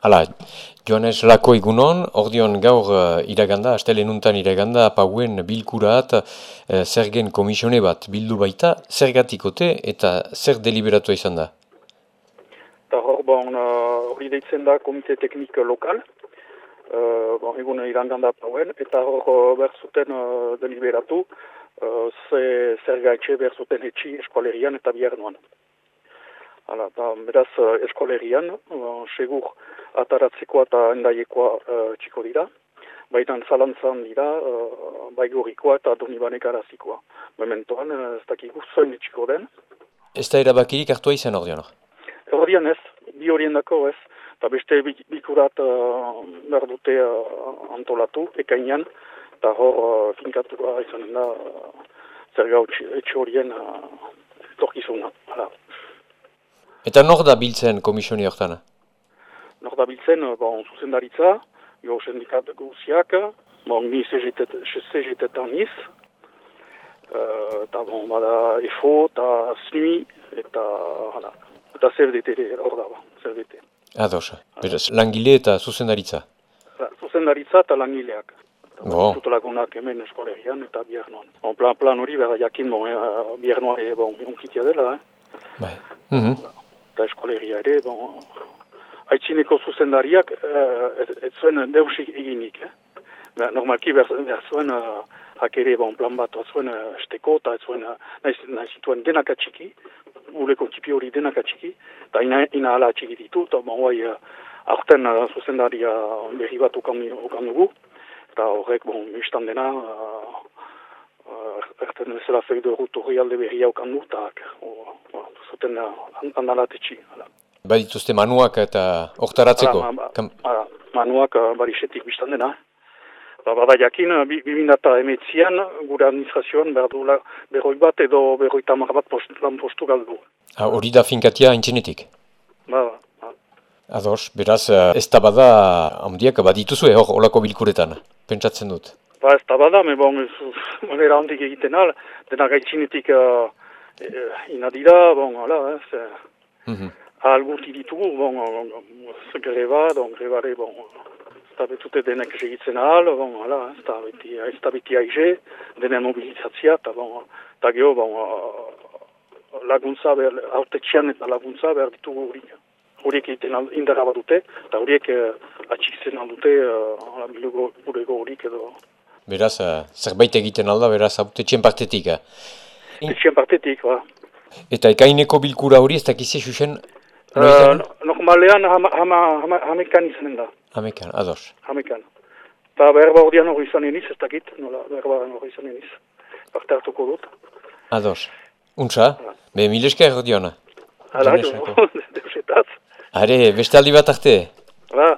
Hala, Joanes Lako igunon, ordion gaur uh, iraganda, astelenuntan iraganda, apauen bilkurat, uh, zergen komisione bat bildu baita, zer gatikote eta zer deliberatu izan da? Eta hor, bon, uh, hori deitzen da komite teknik lokal, uh, bon, egun iraganda apauen, eta hor uh, behar zuten uh, deliberatu, uh, ze zer gaitxe behar zuten etxi eskualerian eta bihar nuan. Hala, ba, beraz uh, eskolerian, uh, segur ataratzeko eta endaiekoa uh, txiko dira. Baina zalantzan dira, uh, baigurikoa eta donibanek arazikoa. Mementoan, uh, ez dakigu zoin txiko den. Ez da erabakirik hartua izan ordean? Ordean ez, bi horien dako ez. Eta beste bikurat uh, behar dute uh, antolatu, ekainan, eta hor uh, finkatua izanen da uh, zer gau etxe horien uh, torkizuna. Hala. Eta nor da biltzen komisioni hortan? Nor da biltzen, bon, zuzendaritza, jo sendikat guziak, bon, ni CGT-etan niz, uh, eta bon, bada EFO, eta SNUI, eta, hala, eta CFDT hor da, CFDT. Ados, beraz, langile eta zuzendaritza? Zuzendaritza eta langileak. Bo. Zutelagunak hemen eskolerian eta biarnoan. Bon, plan, plan hori, bera jakin, bon, eh, biarnoa, e, bon, onkitia dela, eh? Bai. Mm -hmm eta eskolegia ere, bon, haitzineko zuzendariak uh, ez, ez zuen deusik eginik. Eh? Normalki behar, behar zuen uh, hakere bon, plan bat zuen uh, esteko eta ez zuen uh, nahi zituen denak atxiki, uleko tipi hori denak atxiki, eta ina, ina ala atxiki ditu, eta bon, guai, uh, aurten uh, zuzendaria berri bat ukan, ukan dugu, eta horrek, bon, mistan dena, uh, uh, erten bezala feidu rut horri alde berri haukan du, eta zuten andalatetxi. Badituzte manuak eta oktaratzeko? Ara, manuak uh, barisetik biztan dena. Ba, bada jakin, uh, bimindata emetzian, gure administrazioan berdula berroi bat edo berroi tamar bat post, lan postu galdu. Hori da finkatia intzenetik? Ba, ba. Ados, beraz, ez da bada handiak badituzue hor olako bilkuretan, pentsatzen dut. Ba, ez da bada, me bon, manera handik egiten al, dena gaitzinetik uh, eh, inadira, bon, ala, ez, eh, mm -hmm. alguti ditugu, bon, greba, don, grebare, bon, eta betute denek segitzen ahal, bon, ala, ez da beti, ez da beti aize, denen mobilizatzia, eta, bon, eta geho, bon, laguntza, ber, autetxian eta laguntza behar ditugu horiek. Horiek egiten indara bat dute, eta horiek uh, atxikitzen aldute, uh, bilego, horiek edo. Beraz, uh, zerbait egiten alda, beraz, autetxien partetik, eh? Etxien partetik, ba. Eta ekaineko bilkura hori ez dakizi xuxen? Uh, normalean hama, hama, hama, hamekan izanen da. Hamekan, ados. Hamekan. Eta berba hori hori izan eniz, ez dakit, nola berba hori izan eniz. Parte hartuko dut. Ados. Untsa, ah. be mileska erdiona. Hala, deusetaz. Are, bestaldi bat arte. Ba.